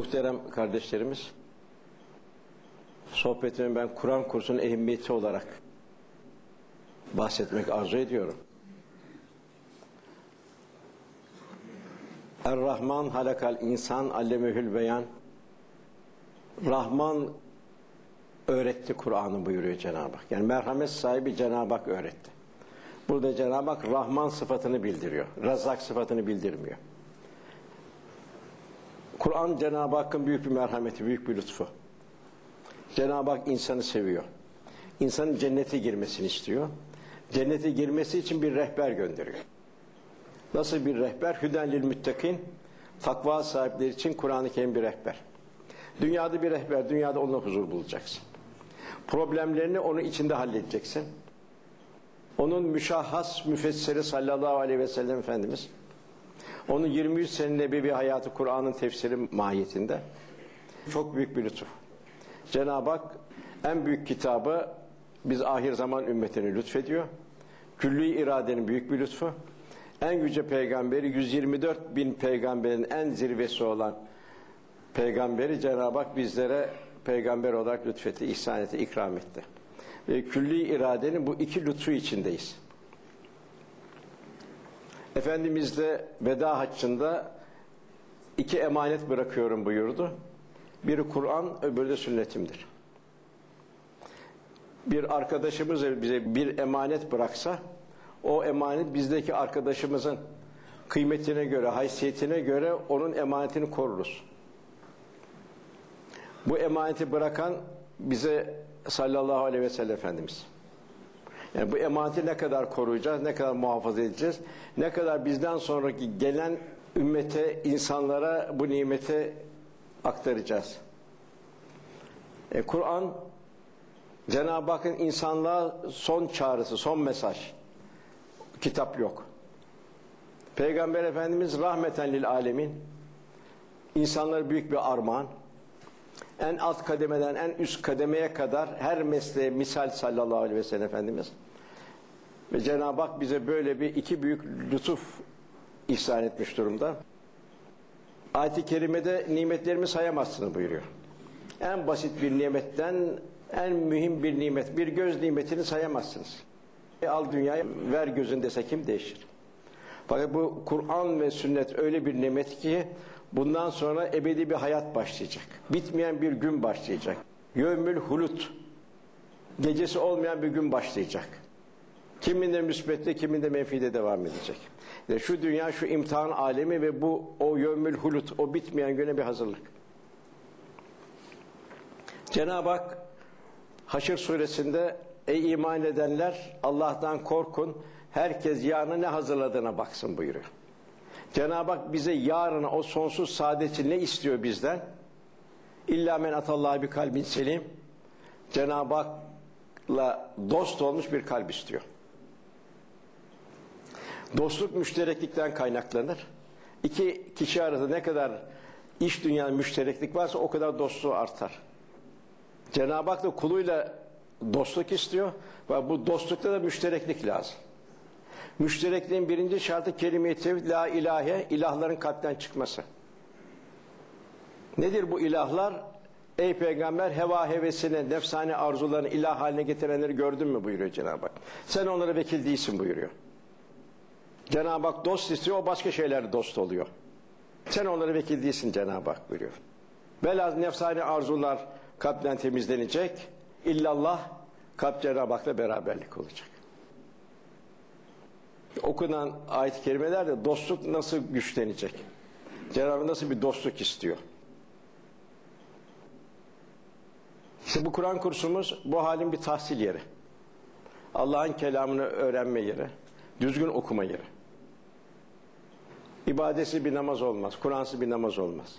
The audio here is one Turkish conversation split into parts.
Muhterem kardeşlerimiz, sohbetimi ben Kur'an kursunun ehemmiyeti olarak bahsetmek arzu ediyorum. Er-Rahman halakal insan allemehül beyan. Rahman öğretti Kur'an'ı buyuruyor Cenab-ı Hak. Yani merhamet sahibi Cenab-ı Hak öğretti. Burada Cenab-ı Hak Rahman sıfatını bildiriyor. Razak sıfatını bildirmiyor. Kur'an Cenab-ı Hakk'ın büyük bir merhameti, büyük bir lütfu. Cenab-ı Hak insanı seviyor. İnsanın cennete girmesini istiyor. Cennete girmesi için bir rehber gönderiyor. Nasıl bir rehber? Hüden lil müttakin. Takva sahipleri için Kur'an-ı Kerim bir rehber. Dünyada bir rehber, dünyada onunla huzur bulacaksın. Problemlerini onun içinde halledeceksin. Onun müşahhas müfessiri sallallahu aleyhi ve sellem Efendimiz onun 23 sene nebevi hayatı Kur'an'ın tefsiri mahiyetinde. Çok büyük bir lütuf. Cenab-ı Hak en büyük kitabı biz ahir zaman ümmetine lütfediyor. Külli iradenin büyük bir lütfu. En yüce peygamberi 124 bin peygamberin en zirvesi olan peygamberi Cenab-ı Hak bizlere peygamber olarak lütfetti, ihsan etti, ikram etti. Ve külli iradenin bu iki lütfu içindeyiz. Efendimiz de veda haccında iki emanet bırakıyorum buyurdu. Biri Kur'an, öbürü de sünnetimdir. Bir arkadaşımız bize bir emanet bıraksa, o emanet bizdeki arkadaşımızın kıymetine göre, haysiyetine göre onun emanetini koruruz. Bu emaneti bırakan bize sallallahu aleyhi ve sellem Efendimiz. Yani bu emaneti ne kadar koruyacağız, ne kadar muhafaza edeceğiz, ne kadar bizden sonraki gelen ümmete, insanlara bu nimeti aktaracağız. E, Kur'an Cenab-ı Hakk'ın insanlığa son çağrısı, son mesaj. Kitap yok. Peygamber Efendimiz rahmeten lil alemin. İnsanlara büyük bir armağan. En alt kademeden en üst kademeye kadar her mesleğe misal sallallahu aleyhi ve sellem Efendimiz. Ve Cenab-ı Hak bize böyle bir iki büyük lütuf ihsan etmiş durumda. Ayet-i Kerime'de nimetlerimi sayamazsınız buyuruyor. En basit bir nimetten en mühim bir nimet, bir göz nimetini sayamazsınız. E al dünyayı ver gözün dese kim değişir? Fakat bu Kur'an ve sünnet öyle bir nimet ki bundan sonra ebedi bir hayat başlayacak. Bitmeyen bir gün başlayacak. Yevmül hulut. Gecesi olmayan bir gün başlayacak. Kiminde müsbette, kiminde menfide devam edecek. İşte şu dünya, şu imtihan alemi ve bu o yevmül hulut, o bitmeyen güne bir hazırlık. Cenab-ı Hak Haşr suresinde ey iman edenler Allah'tan korkun, herkes yarına ne hazırladığına baksın buyuruyor. Cenab-ı Hak bize yarına o sonsuz saadeti ne istiyor bizden? İlla men atallahi bir kalbin selim. Cenab-ı Hak'la dost olmuş bir kalp istiyor. Dostluk müştereklikten kaynaklanır. İki kişi arasında ne kadar iş dünyanın müştereklik varsa o kadar dostluğu artar. Cenab-ı Hak da kuluyla dostluk istiyor ve bu dostlukta da müştereklik lazım. Müşterekliğin birinci şartı kelime-i tevhid, la ilahe, ilahların kalpten çıkması. Nedir bu ilahlar? Ey peygamber heva hevesini, nefsane arzularını ilah haline getirenleri gördün mü buyuruyor Cenab-ı Hak. Sen onlara vekil değilsin buyuruyor. Cenab-ı Hak dost istiyor, o başka şeyler dost oluyor. Sen onlara vekil değilsin Cenab-ı Hak buyuruyor. Velaz nefsane arzular kalpten temizlenecek. İllallah kalp Cenab-ı Hak'la beraberlik olacak. Okunan ayet-i kerimelerde dostluk nasıl güçlenecek? Cenab-ı nasıl bir dostluk istiyor? İşte bu Kur'an kursumuz bu halin bir tahsil yeri. Allah'ın kelamını öğrenme yeri. Düzgün okuma yeri. İbadetsiz bir namaz olmaz. Kur'ansız bir namaz olmaz.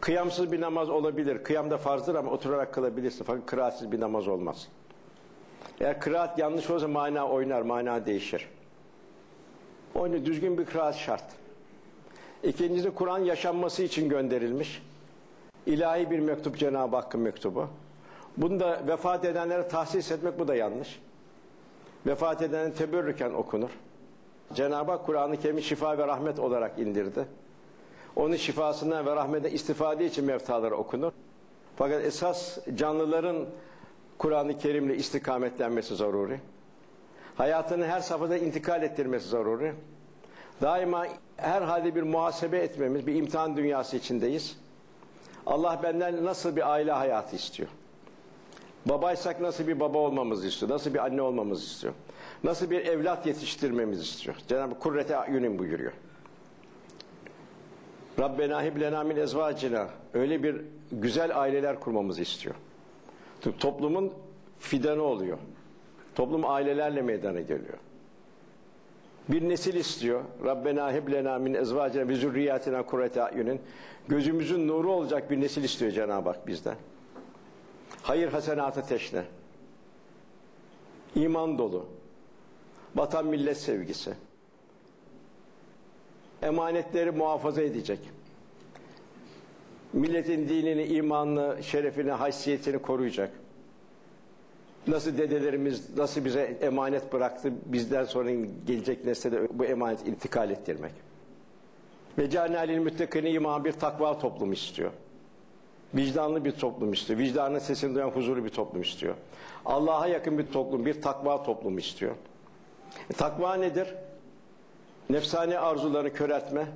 Kıyamsız bir namaz olabilir. Kıyam da farzdır ama oturarak kılabilirsin. Fakat kıraatsiz bir namaz olmaz. Eğer kıraat yanlış olursa mana oynar, mana değişir. Onun düzgün bir kıraat şart. İkincisi Kur'an yaşanması için gönderilmiş. İlahi bir mektup Cenab-ı Hakk'ın mektubu. Bunu da vefat edenlere tahsis etmek bu da yanlış. Vefat edenin teberrüken okunur. Cenab-ı Hak Kur'an-ı şifa ve rahmet olarak indirdi. Onun şifasından ve rahmetinden istifade için mevtalar okunur. Fakat esas canlıların Kur'an-ı Kerim'le istikametlenmesi zaruri. Hayatını her safhada intikal ettirmesi zaruri. Daima her halde bir muhasebe etmemiz, bir imtihan dünyası içindeyiz. Allah benden nasıl bir aile hayatı istiyor? Babaysak nasıl bir baba olmamızı istiyor? Nasıl bir anne olmamızı istiyor? Nasıl bir evlat yetiştirmemizi istiyor? Cenab-ı Kurrete Ayunin buyuruyor. Rabbena hiblena min ezvacina öyle bir güzel aileler kurmamızı istiyor. Toplumun fidanı oluyor. Toplum ailelerle meydana geliyor. Bir nesil istiyor. Rabbena hiblena min ezvacina ve zürriyatina kurrete ayunin. Gözümüzün nuru olacak bir nesil istiyor Cenab-ı Hak bizden. Hayır hasenatı teşne. İman dolu. Vatan millet sevgisi. Emanetleri muhafaza edecek. Milletin dinini, imanını, şerefini, haysiyetini koruyacak. Nasıl dedelerimiz nasıl bize emanet bıraktı, bizden sonra gelecek nesle de bu emanet intikal ettirmek. Ve canalil müttekini iman bir takva toplumu istiyor. Vicdanlı bir toplum istiyor. Vicdanın sesini duyan huzurlu bir toplum istiyor. Allah'a yakın bir toplum, bir takva toplumu istiyor. E, takva nedir? Nefsani arzuları köreltme,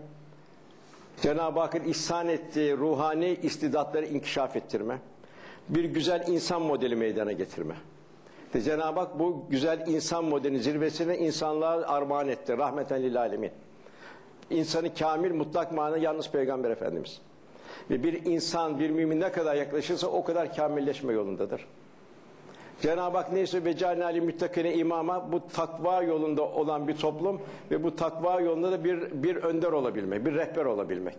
Cenab-ı Hakk'ın ihsan ettiği ruhani istidatları inkişaf ettirme, bir güzel insan modeli meydana getirme. Cenab-ı Hak bu güzel insan modelinin zirvesine insanlığa armağan etti. Rahmeten lil alemin. İnsanı kamil, mutlak manada yalnız Peygamber Efendimiz. Ve bir insan, bir mümin ne kadar yaklaşırsa o kadar kamilleşme yolundadır. Cenab-ı Hak neyse ve cenali müttakine imama bu takva yolunda olan bir toplum ve bu takva yolunda da bir, bir önder olabilmek, bir rehber olabilmek.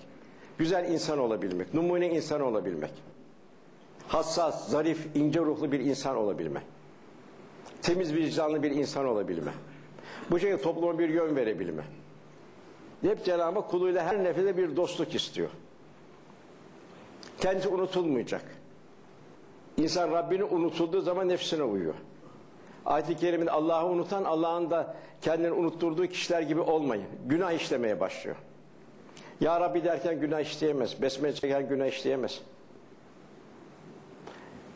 Güzel insan olabilmek, numune insan olabilmek. Hassas, zarif, ince ruhlu bir insan olabilmek. Temiz vicdanlı bir insan olabilme. Bu şekilde topluma bir yön verebilme. Hep Cenab-ı kuluyla her nefede bir dostluk istiyor. Kendisi unutulmayacak. İnsan Rabbini unutulduğu zaman nefsine uyuyor. Ayet-i Kerim'in Allah'ı unutan Allah'ın da kendini unutturduğu kişiler gibi olmayın. Günah işlemeye başlıyor. Ya Rabbi derken günah işleyemez. Besmele çeken günah işleyemez.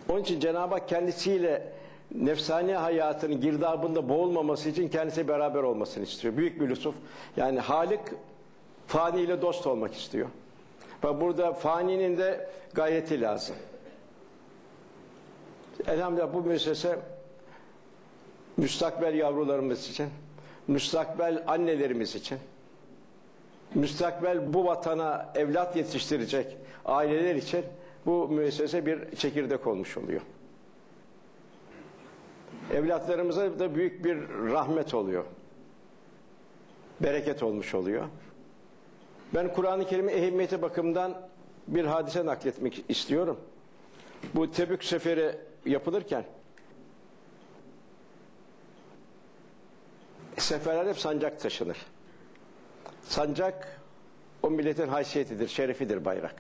Onun için Cenab-ı Hak kendisiyle nefsani hayatının girdabında boğulmaması için kendisi beraber olmasını istiyor. Büyük bir lütuf. Yani Halik fani ile dost olmak istiyor. Ve burada faninin de gayreti lazım. Elhamdülillah bu müessese müstakbel yavrularımız için, müstakbel annelerimiz için, müstakbel bu vatana evlat yetiştirecek aileler için bu müessese bir çekirdek olmuş oluyor. Evlatlarımıza da büyük bir rahmet oluyor. Bereket olmuş oluyor. Ben Kur'an-ı Kerim'in ehemmiyeti bakımından bir hadise nakletmek istiyorum. Bu Tebük seferi yapılırken seferler hep sancak taşınır. Sancak o milletin haysiyetidir, şerefidir bayrak.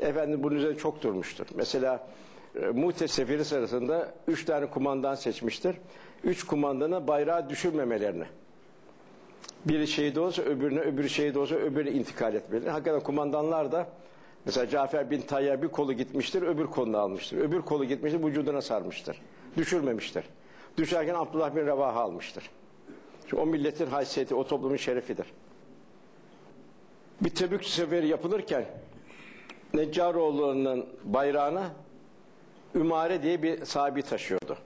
Efendim bunun üzerine çok durmuştur. Mesela e, seferi sırasında üç tane kumandan seçmiştir. Üç kumandana bayrağı düşürmemelerini. Biri şehit olsa öbürüne, öbürü şehit olsa öbürü intikal etmeli. Hakikaten kumandanlar da mesela Cafer bin Tayyar bir kolu gitmiştir, öbür kolunu almıştır. Öbür kolu gitmiştir, vücuduna sarmıştır. Düşürmemiştir. Düşerken Abdullah bin Revaha almıştır. Çünkü o milletin haysiyeti, o toplumun şerefidir. Bir Tebük seferi yapılırken Neccaroğullarının bayrağına Ümare diye bir sahibi taşıyordu.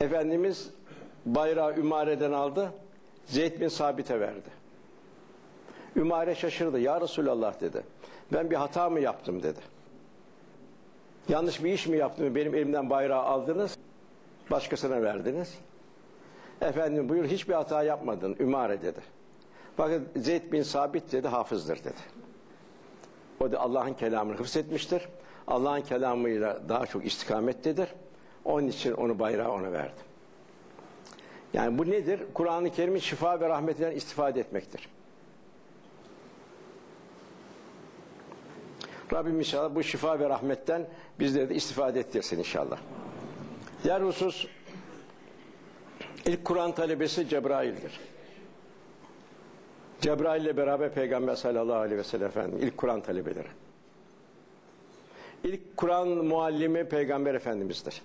Efendimiz bayrağı Ümare'den aldı, Zeyd bin Sabit'e verdi. Ümare şaşırdı. Ya Resulallah dedi. Ben bir hata mı yaptım dedi. Yanlış bir iş mi yaptım? Benim elimden bayrağı aldınız, başkasına verdiniz. Efendim buyur hiçbir hata yapmadın Ümare dedi. Bakın Zeyd bin Sabit dedi hafızdır dedi. O da Allah'ın kelamını hıfz etmiştir. Allah'ın kelamıyla daha çok istikamettedir. Onun için onu bayrağı ona verdim. Yani bu nedir? Kur'an-ı Kerim'in şifa ve rahmetinden istifade etmektir. Rabbim inşallah bu şifa ve rahmetten bizleri de istifade ettirsin inşallah. Diğer husus ilk Kur'an talebesi Cebrail'dir. Cebrail ile beraber Peygamber sallallahu aleyhi ve sellem Efendimiz ilk Kur'an talebeleri. İlk Kur'an muallimi Peygamber Efendimiz'dir.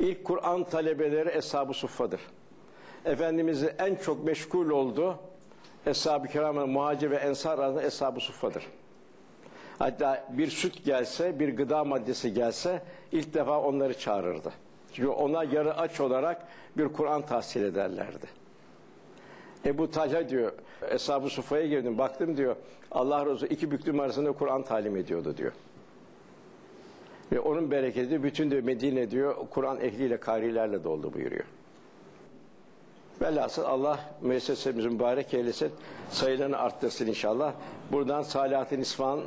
İlk Kur'an talebeleri Eshab-ı Suffa'dır. Efendimiz'i en çok meşgul olduğu Eshab-ı Kiram'ın muhacir ve ensar arasında Eshab-ı Suffa'dır. Hatta bir süt gelse, bir gıda maddesi gelse ilk defa onları çağırırdı. Çünkü ona yarı aç olarak bir Kur'an tahsil ederlerdi. Ebu Talha diyor, Eshab-ı Suffa'ya girdim, baktım diyor, Allah Resulü iki büklüm arasında Kur'an talim ediyordu diyor. Ve onun bereketi bütün diyor Medine diyor, Kur'an ehliyle, karilerle doldu buyuruyor. Velhasıl Allah müessesemizi mübarek eylesin, sayılarını arttırsın inşallah. Buradan Salahat-ı İsfahan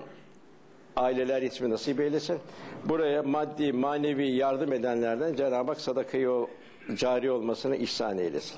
aileler ismi nasip eylesin. Buraya maddi, manevi yardım edenlerden Cenab-ı Hak sadakayı cari olmasını ihsan eylesin.